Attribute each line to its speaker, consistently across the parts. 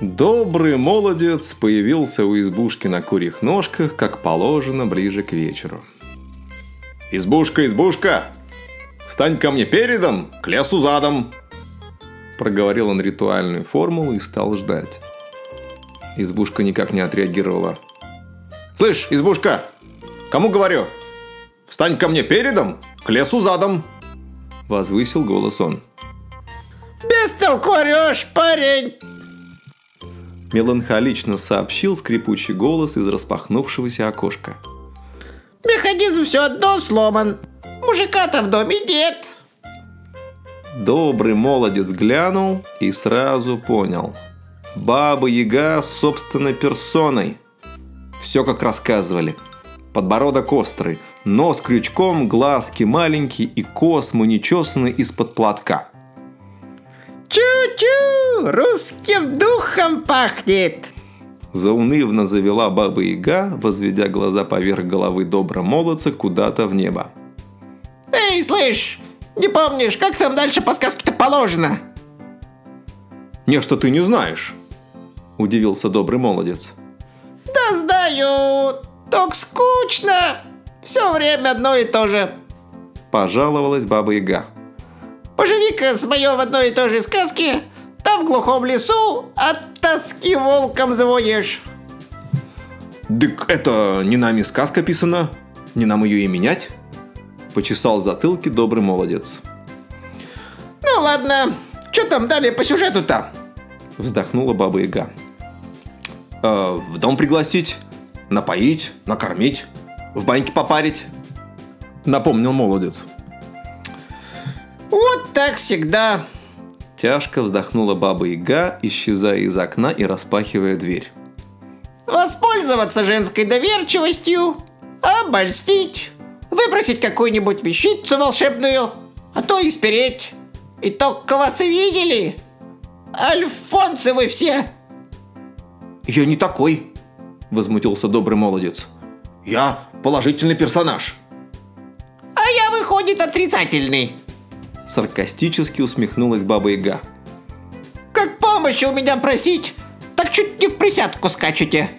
Speaker 1: Добрый молодец появился у избушки на курьих ножках, как положено, ближе к вечеру. «Избушка, избушка! Встань ко мне передом, к лесу задом!» Проговорил он ритуальную формулу и стал ждать. Избушка никак не отреагировала. «Слышь, избушка, кому говорю? Встань ко мне передом, к лесу задом!» Возвысил голос он.
Speaker 2: «Без толку орешь, парень!»
Speaker 1: Меланхолично сообщил скрипучий голос из распахнувшегося окошка.
Speaker 2: Механизм все одно сломан. Мужика-то в доме нет.
Speaker 1: Добрый молодец глянул и сразу понял. Баба Яга собственной персоной. Все как рассказывали. Подбородок острый, нос крючком, глазки маленькие и космы нечесаны из-под платка.
Speaker 2: Чу-чу, русским духом пахнет.
Speaker 1: Заунывно завела баба Яга, возведя глаза поверх головы добра молодца куда-то в небо.
Speaker 2: Эй, слышь, не помнишь, как там дальше по сказке-то положено?
Speaker 1: Не, что ты не знаешь, удивился добрый молодец.
Speaker 2: Да знаю, так скучно. Все время одно и то же.
Speaker 1: Пожаловалась баба Яга.
Speaker 2: Поживи-ка с моё в одной и той же сказке, там в глухом лесу от тоски волком завоешь.
Speaker 1: «Дык это не нами сказка писана, не нам ее и менять?» Почесал в затылке добрый молодец.
Speaker 2: Ну ладно, что там далее по сюжету-то?
Speaker 1: Вздохнула баба Яга. «Э, «В дом пригласить, напоить, накормить, в баньке попарить», напомнил молодец.
Speaker 2: Вот так всегда.
Speaker 1: Тяжко вздохнула баба Яга, исчезая из окна и распахивая дверь.
Speaker 2: Воспользоваться женской доверчивостью, обольстить, выбросить какую-нибудь вещицу волшебную, а то и спереть. И только вас и видели. Альфонсы вы все.
Speaker 1: «Я не такой», – возмутился добрый молодец. «Я положительный персонаж».
Speaker 2: А я, выходит, отрицательный.
Speaker 1: Саркастически усмехнулась баба Яга.
Speaker 2: Как помощи у меня просить, так чуть не в присядку скачете.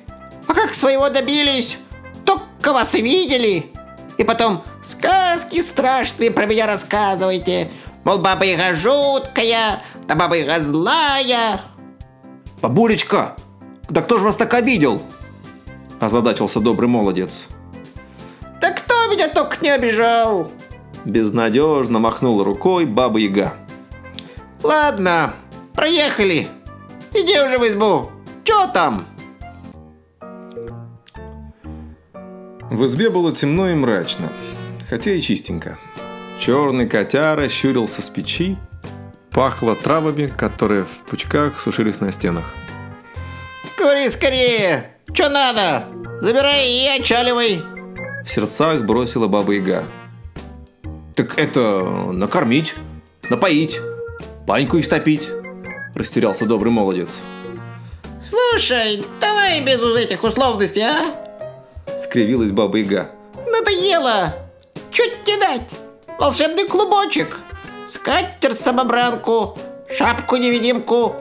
Speaker 2: А как своего добились, только вас видели. И потом сказки страшные про меня рассказываете. Мол, баба Яга жуткая, да баба Яга злая.
Speaker 1: «Бабулечка, да кто же вас так обидел?» Озадачился добрый молодец.
Speaker 2: Да кто меня только не обижал?
Speaker 1: Безнадежно махнула рукой баба Яга.
Speaker 2: Ладно, проехали. Иди уже в избу. Чё там?
Speaker 1: В избе было темно и мрачно, хотя и чистенько. Черный котяра щурился с печи, пахло травами, которые в пучках сушились на стенах.
Speaker 2: Говори скорее. Чё надо? Забирай и отчаливай.
Speaker 1: В сердцах бросила баба Яга. «Так это накормить, напоить, баньку истопить», растерялся добрый молодец.
Speaker 2: Слушай, давай без уж этих условностей, а?
Speaker 1: Скривилась баба Яга.
Speaker 2: Надоело. Чуть тебе дать. Волшебный клубочек. Скатерть-самобранку. Шапку-невидимку.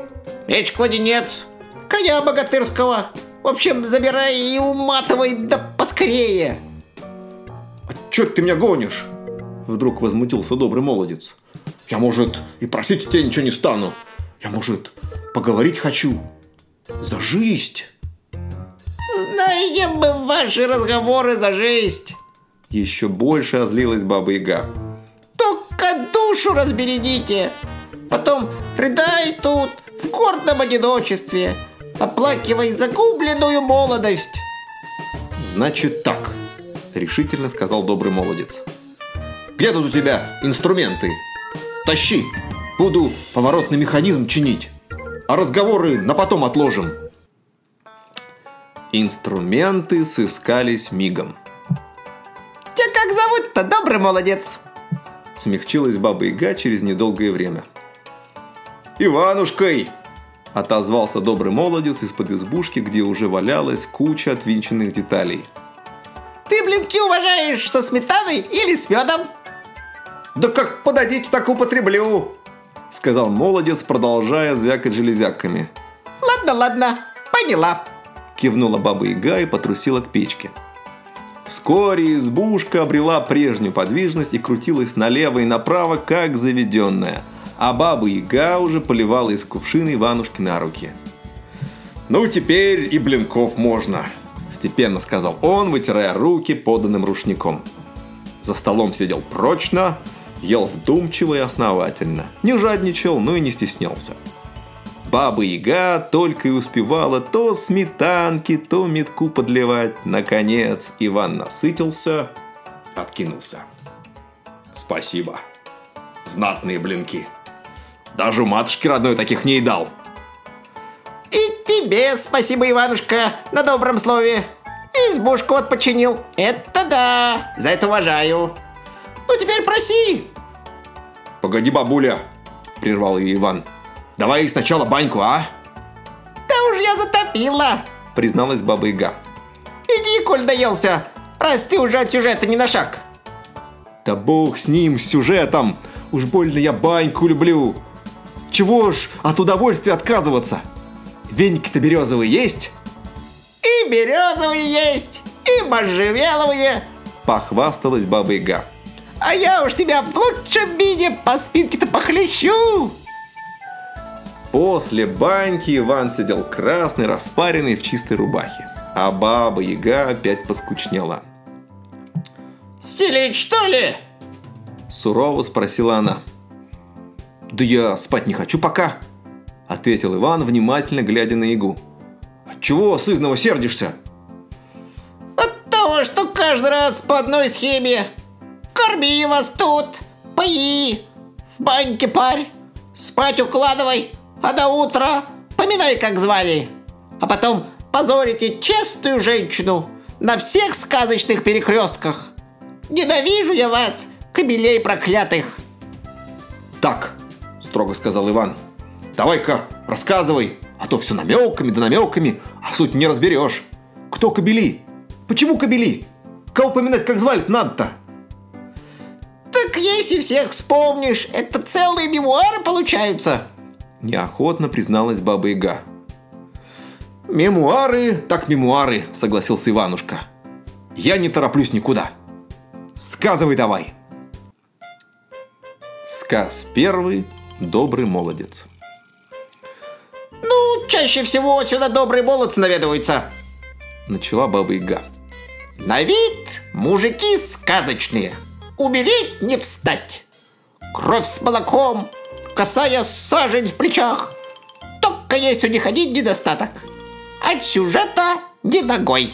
Speaker 2: Меч-кладенец. Коня богатырского. В общем, забирай и уматывай, да поскорее.
Speaker 1: «А чё ты меня гонишь?» Вдруг возмутился добрый молодец. «Я, может, и просить тебя ничего не стану. Я, может, поговорить хочу. За жизнь!»
Speaker 2: Знаем мы ваши разговоры за жизнь.
Speaker 1: Еще больше озлилась баба Яга.
Speaker 2: Только душу разбередите. Потом рыдай тут, в гордом одиночестве, оплакивай загубленную молодость.
Speaker 1: «Значит так», — решительно сказал добрый молодец. «Где тут у тебя инструменты? Тащи, буду поворотный механизм чинить, а разговоры на потом отложим». Инструменты сыскались мигом.
Speaker 2: Тебя как зовут-то, добрый молодец?
Speaker 1: Смягчилась баба Яга через недолгое время. «Иванушкой!» – отозвался добрый молодец из-под избушки, где уже валялась куча отвинченных деталей.
Speaker 2: Ты блинки уважаешь со сметаной или с медом?
Speaker 1: «Да как подадите, так употреблю!» – сказал молодец, продолжая звякать железяками.
Speaker 2: Ладно, Ладно, поняла.
Speaker 1: Кивнула баба Яга и потрусила к печке. Вскоре избушка обрела прежнюю подвижность и крутилась налево и направо, как заведенная. А баба Яга уже поливала из кувшина Иванушки на руки. «Ну, теперь и блинков можно», – степенно сказал он, вытирая руки поданным рушником. За столом сидел прочно, ел вдумчиво и основательно. Не жадничал, но и не стеснялся. Баба Яга только и успевала то сметанки, то метку подливать. Наконец Иван насытился, откинулся. Спасибо. Знатные блинки. Даже матушке родной таких не едал.
Speaker 2: И тебе спасибо, Иванушка, на добром слове. Избушку вот починил. Это да, за это уважаю. Ну теперь проси.
Speaker 1: Погоди, бабуля, прервал ее Иван. Давай сначала баньку, а?
Speaker 2: Да уж я затопила,
Speaker 1: призналась баба Яга.
Speaker 2: Иди, коль доелся, раз ты уже от сюжета не на шаг.
Speaker 1: Да бог с ним, с сюжетом. Уж больно я баньку люблю. Чего ж от удовольствия отказываться? Веники-то березовые есть?
Speaker 2: И березовые есть, и можжевеловые,
Speaker 1: похвасталась баба Яга.
Speaker 2: А я уж тебя в лучшем виде по спинке-то похлещу.
Speaker 1: После баньки Иван сидел красный, распаренный в чистой рубахе. А баба Яга опять поскучнела.
Speaker 2: «Стелить, что ли?»
Speaker 1: Сурово спросила она. «Да я спать не хочу пока», — ответил Иван, внимательно глядя на Ягу. «Чего сызново сердишься?»
Speaker 2: «От того, что каждый раз по одной схеме. Корми вас тут, пои, в баньке парь, спать укладывай, а до утра поминай, как звали. А потом позорите честную женщину на всех сказочных перекрестках. Ненавижу я вас, кобелей проклятых.
Speaker 1: Так, строго сказал Иван, давай-ка рассказывай, а то все намеками да намеками, а суть не разберешь. Кто кобели? Почему кобели? Кого поминать, как звали надо-то?
Speaker 2: Так если всех вспомнишь, это целые мемуары получаются.
Speaker 1: Неохотно призналась Баба Яга. «Мемуары, так мемуары», — согласился Иванушка. «Я не тороплюсь никуда. Сказывай давай». Сказ первый «Добрый молодец».
Speaker 2: «Ну, чаще всего сюда добрый молодцы наведываются», —
Speaker 1: начала Баба Яга.
Speaker 2: «На вид мужики сказочные, умереть не встать. Кровь с молоком, касая сажень в плечах. Только есть у них один недостаток. От сюжета не ногой.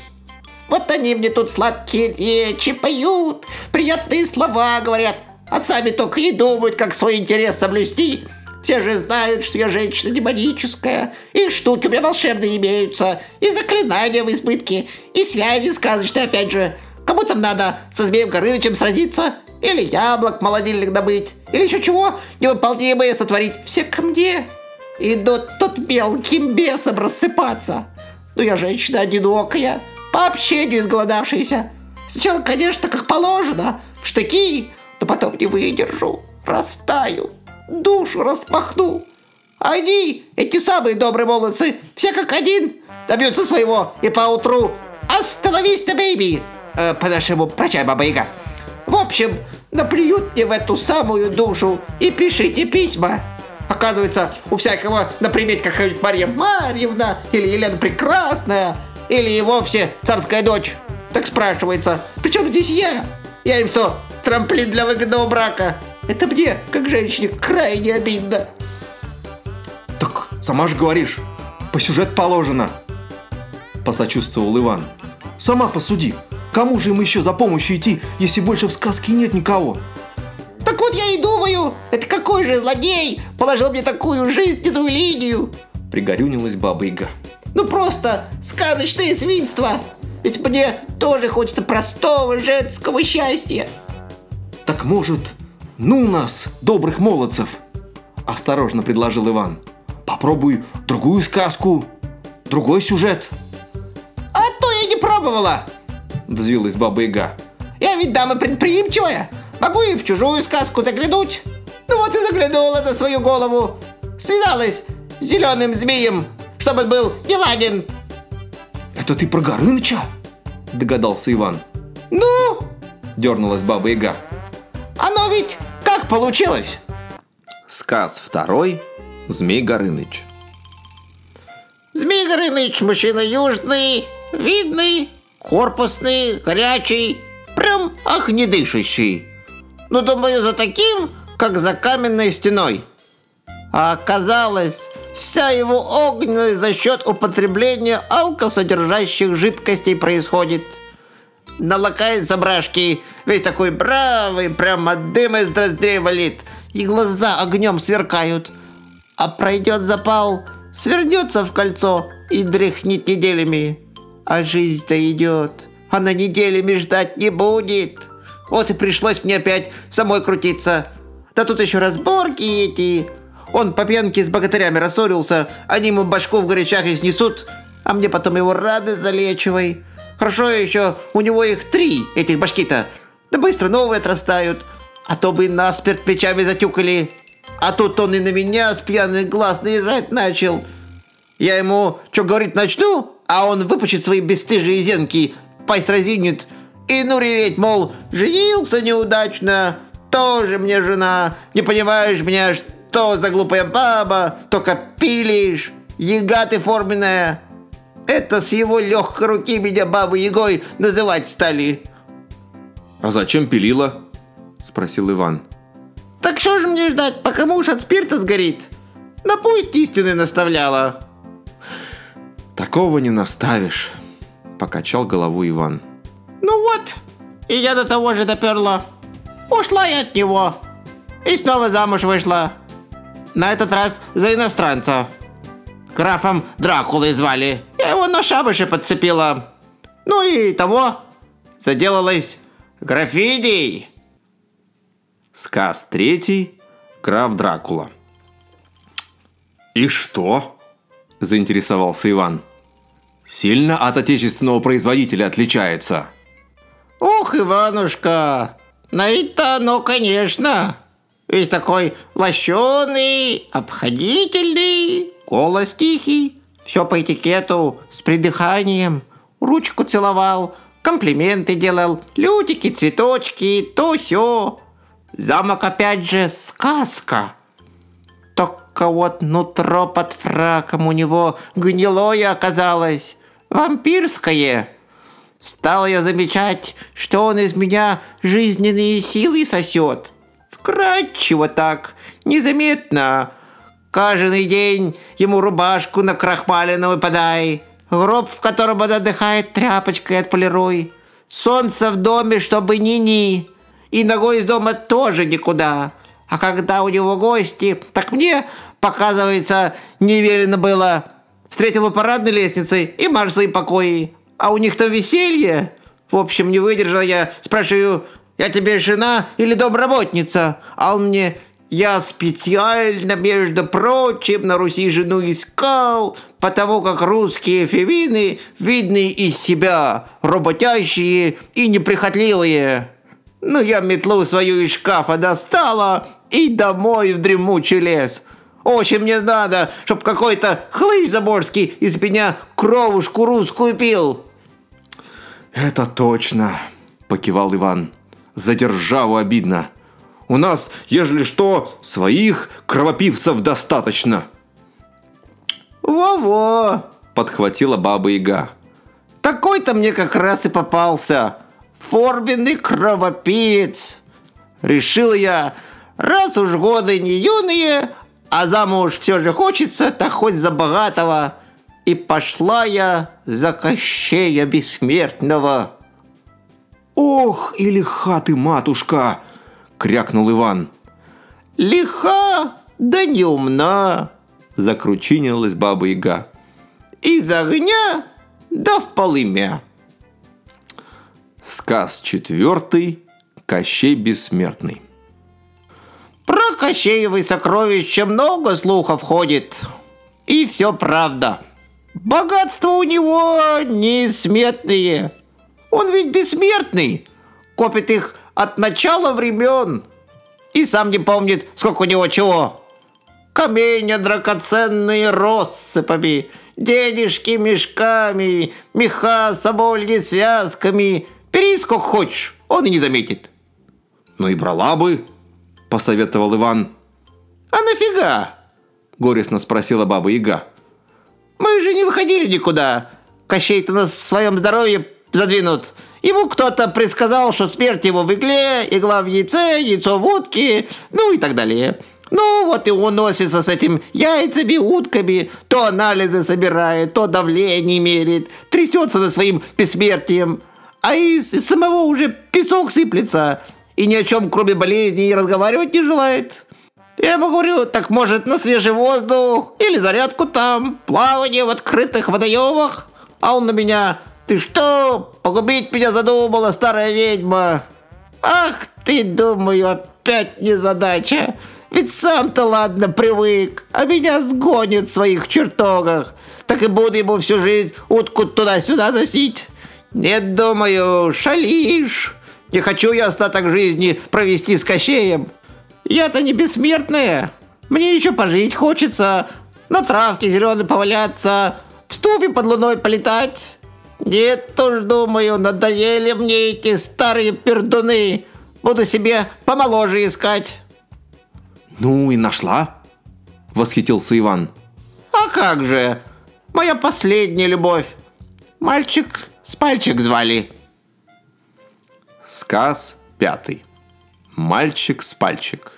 Speaker 2: Вот они мне тут сладкие речи поют, приятные слова говорят, а сами только и думают, как свой интерес соблюсти. Все же знают, что я женщина демоническая, и штуки у меня волшебные имеются, и заклинания в избытке, и связи сказочные опять же. Кому там надо со Змеем Горынычем сразиться, или яблок молодильных добыть, или еще чего невыполнимое сотворить. Все ко мне идут тут мелким бесом рассыпаться. Но я женщина одинокая, по общению изголодавшаяся. Сначала, конечно, как положено, в штыки, но потом не выдержу, растаю, душу распахну. Они, эти самые добрые молодцы, все как один, добьются своего и поутру «Остановись-то, бейби!» Э, По-нашему, прощай, баба Яга. В общем, наплюют мне в эту самую душу и пишите письма. Оказывается, у всякого на примете какая-нибудь Марья Марьевна или Елена Прекрасная, или и вовсе царская дочь. Так спрашивается, при чем здесь я? Я им что, трамплин для выгодного брака? Это мне, как женщине, крайне обидно.
Speaker 1: Так, сама же говоришь, по сюжет положено. Посочувствовал Иван. Сама посуди, Кому же им еще за помощью идти, если больше в сказке нет никого?
Speaker 2: Так вот я и думаю, это какой же злодей положил мне такую жизненную линию?
Speaker 1: Пригорюнилась баба Яга.
Speaker 2: Ну просто сказочное свинство. Ведь мне тоже хочется простого женского счастья.
Speaker 1: Так может, ну нас, добрых молодцев? Осторожно предложил Иван. Попробуй другую сказку, другой сюжет.
Speaker 2: А то я не пробовала.
Speaker 1: Взвилась Баба Яга.
Speaker 2: Я ведь дама предприимчивая. Могу и в чужую сказку заглянуть. Ну вот и заглянула на свою голову. Связалась с зеленым змеем, чтобы он был не ладен.
Speaker 1: Это ты про Горыныча? Догадался Иван.
Speaker 2: Ну,
Speaker 1: Дернулась Баба Яга.
Speaker 2: оно ведь как получилось?
Speaker 1: Сказ второй. Змей Горыныч.
Speaker 2: Змей Горыныч мужчина южный, видный, корпусный, горячий, прям огнедышащий. Но думаю, за таким, как за каменной стеной. А оказалось, вся его огненность за счет употребления алкосодержащих жидкостей происходит. Налакается брашки, весь такой бравый, прямо дым из ноздрей валит, и глаза огнем сверкают. А пройдет запал, свернется в кольцо и дряхнет неделями. А жизнь-то идет, она неделями ждать не будет. Вот и пришлось мне опять самой крутиться. Да тут еще разборки эти. Он по пьянке с богатырями рассорился, они ему башку в горячах и снесут, а мне потом его рады залечивай. Хорошо еще, у него их три, этих башки-то. Да быстро новые отрастают, а то бы насперт плечами затюкали. А тут он и на меня с пьяных глаз наезжать начал. Я ему что говорить начну, а он выпучит свои бесстыжие зенки, пасть разинет. И ну реветь, мол, женился неудачно, тоже мне жена, не понимаешь меня, что за глупая баба, только пилишь, яга ты форменная. Это с его легкой руки меня бабы Егой называть стали.
Speaker 1: А зачем пилила? Спросил Иван.
Speaker 2: Так что же мне ждать, пока муж от спирта сгорит? Да пусть истины наставляла.
Speaker 1: Такого не наставишь, покачал голову Иван.
Speaker 2: Ну вот, и я до того же доперла. Ушла я от него. И снова замуж вышла. На этот раз за иностранца. Графом Дракулой звали. Я его на шабаше подцепила. Ну и того. Заделалась графиней.
Speaker 1: Сказ третий. Граф Дракула. И что? Заинтересовался Иван. Сильно от отечественного производителя отличается.
Speaker 2: Ух, Иванушка, на вид-то оно, конечно. Весь такой лощеный, обходительный, голос тихий. Все по этикету, с придыханием. Ручку целовал, комплименты делал, лютики, цветочки, то все. Замок опять же сказка. Только вот нутро под фраком у него гнилое оказалось, вампирское. Стал я замечать, что он из меня жизненные силы сосет. Вкратчиво так, незаметно. Каждый день ему рубашку на крахмаленную подай, гроб, в котором он отдыхает, тряпочкой отполируй. Солнце в доме, чтобы ни-ни, и ногой из дома тоже никуда. А когда у него гости, так мне, показывается, неверено было. Встретил у парадной лестницы и марш свои покои а у них то веселье. В общем, не выдержал я, спрашиваю, я тебе жена или домработница? А он мне, я специально, между прочим, на Руси жену искал, потому как русские февины видны из себя, работящие и неприхотливые. Ну, я метлу свою из шкафа достала и домой в дремучий лес. Очень мне надо, чтоб какой-то хлыщ заморский из меня кровушку русскую пил.
Speaker 1: Это точно, покивал Иван. За державу обидно. У нас, ежели что, своих кровопивцев достаточно.
Speaker 2: Во-во,
Speaker 1: подхватила баба Яга.
Speaker 2: Такой-то мне как раз и попался. Форменный кровопиец. Решил я, раз уж годы не юные, а замуж все же хочется, так хоть за богатого. И пошла я за Кощея Бессмертного.
Speaker 1: «Ох, и лиха ты, матушка!» — крякнул Иван.
Speaker 2: «Лиха, да не умна!»
Speaker 1: — закручинилась баба Яга.
Speaker 2: «Из огня, да в полымя!»
Speaker 1: Сказ четвертый. Кощей Бессмертный.
Speaker 2: Про Кощеевы сокровища много слухов ходит. И все правда. Богатства у него несметные. Он ведь бессмертный. Копит их от начала времен. И сам не помнит, сколько у него чего. Каменья драгоценные россыпами. Денежки мешками, меха собольи связками. Бери сколько хочешь, он и не заметит.
Speaker 1: Ну и брала бы, посоветовал Иван.
Speaker 2: А нафига?
Speaker 1: Горестно спросила баба Яга.
Speaker 2: Мы же не выходили никуда. Кощей-то нас своем здоровье задвинут. Ему кто-то предсказал, что смерть его в игле, игла в яйце, яйцо в утке, ну и так далее. Ну, вот и он носится с этим яйцами, утками, то анализы собирает, то давление мерит, трясется над своим бессмертием. А из самого уже песок сыплется, и ни о чем, кроме болезни, и разговаривать не желает. Я ему говорю, так может на свежий воздух, или зарядку там, плавание в открытых водоемах. А он на меня, ты что, погубить меня задумала, старая ведьма? Ах ты, думаю, опять незадача. Ведь сам-то ладно привык, а меня сгонит в своих чертогах. Так и буду ему всю жизнь утку туда-сюда носить. Нет, думаю, шалишь. Не хочу я остаток жизни провести с Кощеем. Я-то не бессмертная. Мне еще пожить хочется, на травке зеленой поваляться, в ступе под луной полетать. Нет уж, думаю, надоели мне эти старые пердуны. Буду себе помоложе искать.
Speaker 1: «Ну и нашла?» – восхитился Иван.
Speaker 2: «А как же! Моя последняя любовь! Мальчик с пальчик звали!»
Speaker 1: Сказ пятый. Мальчик с пальчик.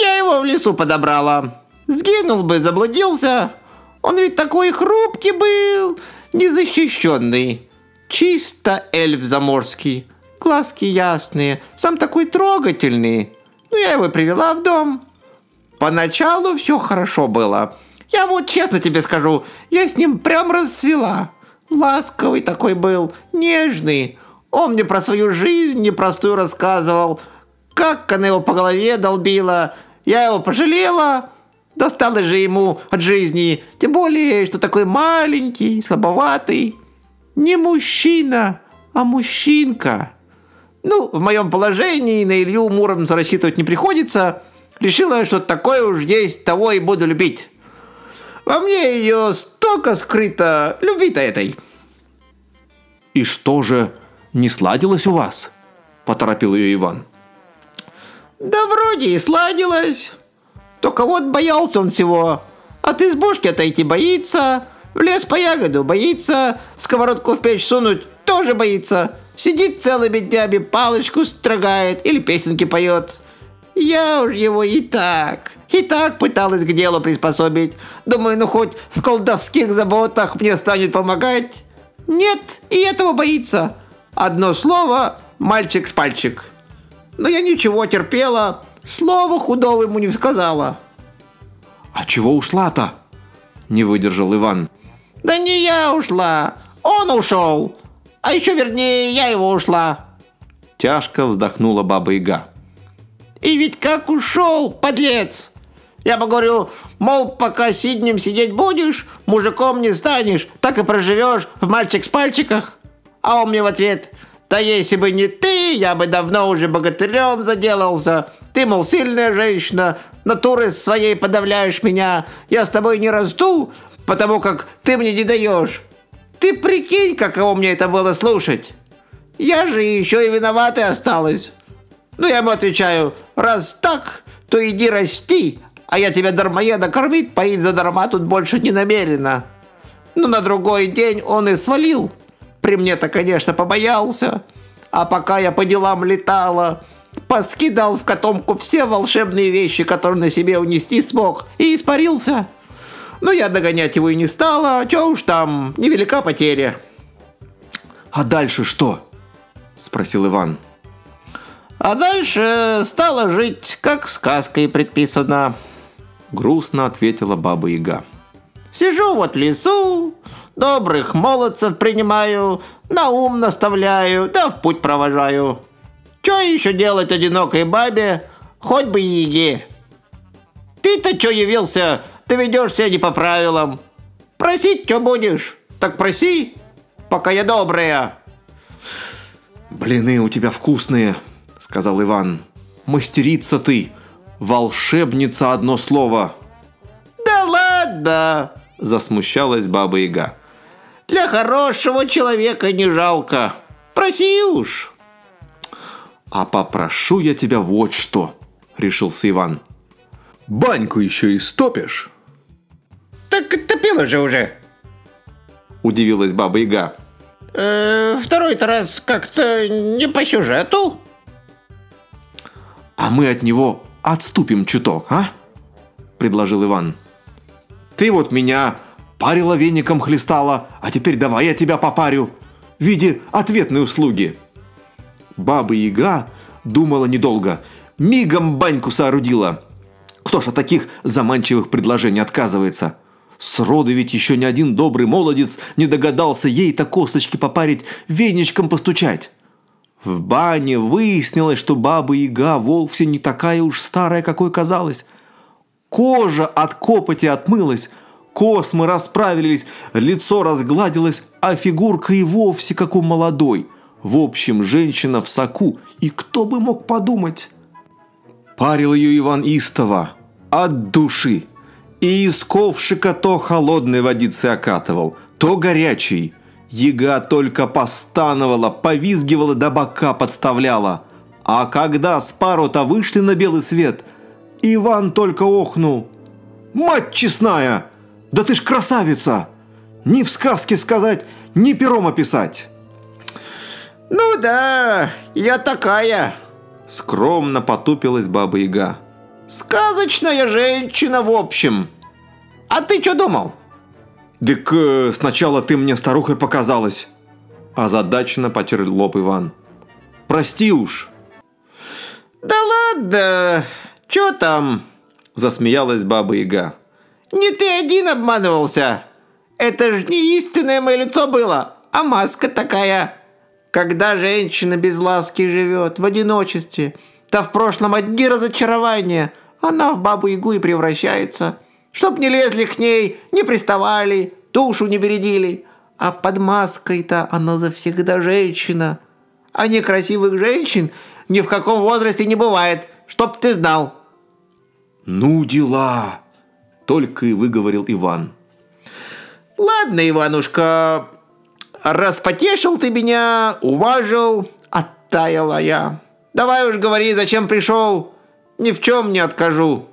Speaker 2: «Я его в лесу подобрала. Сгинул бы, заблудился. Он ведь такой хрупкий был, незащищенный. Чисто эльф заморский, глазки ясные, сам такой трогательный. Ну, я его привела в дом. Поначалу все хорошо было. Я вот честно тебе скажу, я с ним прям расцвела. Ласковый такой был, нежный. Он мне про свою жизнь непростую рассказывал. Как она его по голове долбила. Я его пожалела. Досталось же ему от жизни. Тем более, что такой маленький, слабоватый. Не мужчина, а мужчинка. Ну, в моем положении на Илью Муромца рассчитывать не приходится. Решила, что такое уж есть, того и буду любить. Во мне ее столько скрыто, любви-то этой.
Speaker 1: «И что же, не сладилось у вас?» – поторопил ее Иван.
Speaker 2: «Да вроде и сладилось. Только вот боялся он всего. От избушки отойти боится, в лес по ягоду боится, сковородку в печь сунуть тоже боится. Сидит целыми днями, палочку строгает или песенки поет. Я уж его и так, и так пыталась к делу приспособить. Думаю, ну хоть в колдовских заботах мне станет помогать. Нет, и этого боится. Одно слово – мальчик с пальчик. Но я ничего терпела, слова худого ему не сказала.
Speaker 1: «А чего ушла-то?» – не выдержал Иван.
Speaker 2: «Да не я ушла, он ушел. А еще вернее, я его ушла.
Speaker 1: Тяжко вздохнула баба Яга.
Speaker 2: И ведь как ушел, подлец! Я бы говорю, мол, пока сиднем сидеть будешь, мужиком не станешь, так и проживешь в мальчик с пальчиках. А он мне в ответ, да если бы не ты, я бы давно уже богатырем заделался. Ты, мол, сильная женщина, натурой своей подавляешь меня. Я с тобой не расту, потому как ты мне не даешь. Ты прикинь, каково мне это было слушать. Я же еще и виноватой осталась. Ну, я ему отвечаю, раз так, то иди расти, а я тебя дармоеда кормить, поить задарма тут больше не намерена. Ну, на другой день он и свалил. При мне-то, конечно, побоялся. А пока я по делам летала, поскидал в котомку все волшебные вещи, которые на себе унести смог, и испарился. Но я догонять его и не стала, чё уж там, невелика потеря.
Speaker 1: «А дальше что?» – спросил Иван.
Speaker 2: А дальше стала жить, как сказкой предписано.
Speaker 1: Грустно ответила Баба Яга.
Speaker 2: Сижу вот в лесу, добрых молодцев принимаю, на ум наставляю, да в путь провожаю. Что еще делать одинокой бабе, хоть бы и еге? Ты-то что явился ты ведешь себя не по правилам. Просить что будешь? Так проси, пока я добрая.
Speaker 1: Блины у тебя вкусные, сказал Иван. Мастерица ты, волшебница одно слово.
Speaker 2: Да ладно,
Speaker 1: Засмущалась Баба Яга.
Speaker 2: Для хорошего человека не жалко. Проси уж.
Speaker 1: А попрошу я тебя вот что, решился Иван. Баньку еще и стопишь?
Speaker 2: Так топила же уже.
Speaker 1: Удивилась Баба Яга.
Speaker 2: Э, второй-то раз как-то не по сюжету.
Speaker 1: А мы от него отступим чуток, а? Предложил Иван. Ты вот меня парила веником хлестала, а теперь давай я тебя попарю в виде ответной услуги. Баба Яга думала недолго, мигом баньку соорудила. Кто ж от таких заманчивых предложений отказывается? Сроду ведь еще ни один добрый молодец не догадался ей-то косточки попарить, веничком постучать. В бане выяснилось, что баба Яга вовсе не такая уж старая, какой казалось. Кожа от копоти отмылась, космы расправились, лицо разгладилось, а фигурка и вовсе как у молодой. В общем, женщина в соку, и кто бы мог подумать? Парил ее Иван истово, от души. И из ковшика то холодной водицы окатывал, то горячий. Яга только постановала, повизгивала до бока подставляла. А когда с пару-то вышли на белый свет, Иван только охнул. «Мать честная! Да ты ж красавица! Ни в сказке сказать, ни пером описать!»
Speaker 2: Ну да, я такая.
Speaker 1: Скромно потупилась Баба Яга.
Speaker 2: Сказочная женщина, в общем. А ты что думал?
Speaker 1: «Так э, сначала ты мне старухой показалась!» Озадаченно потер лоб Иван. «Прости уж!»
Speaker 2: Да ладно, что там?
Speaker 1: Засмеялась Баба Яга.
Speaker 2: Не ты один обманывался. Это же не истинное мое лицо было, а маска такая. Когда женщина без ласки живет в одиночестве, то в прошлом одни разочарования, она в бабу Ягу и превращается. Чтоб не лезли к ней, не приставали, душу не бередили. А под маской-то она завсегда женщина. А некрасивых женщин ни в каком возрасте не бывает, чтоб ты знал.
Speaker 1: «Ну дела!» – только и выговорил Иван.
Speaker 2: Ладно, Иванушка, Распотешил ты меня, уважил, оттаяла я. Давай уж говори, зачем пришел, ни в чем не откажу.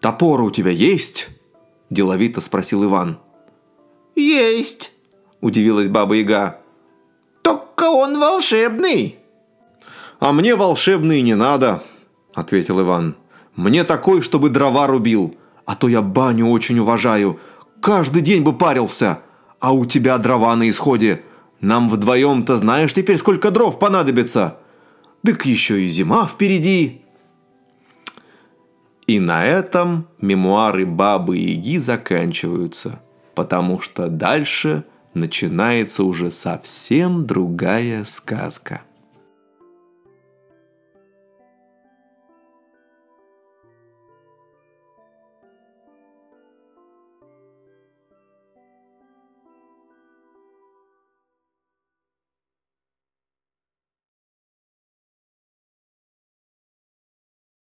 Speaker 1: «Топор у тебя есть?» – деловито спросил Иван.
Speaker 2: «Есть», – удивилась Баба Яга. «Только он волшебный».
Speaker 1: «А мне волшебный не надо», – ответил Иван. «Мне такой, чтобы дрова рубил, а то я баню очень уважаю. Каждый день бы парился а у тебя дрова на исходе. Нам вдвоем-то знаешь теперь, сколько дров понадобится. Дык еще и зима впереди». И на этом мемуары Бабы Яги заканчиваются, потому что дальше начинается уже совсем другая сказка.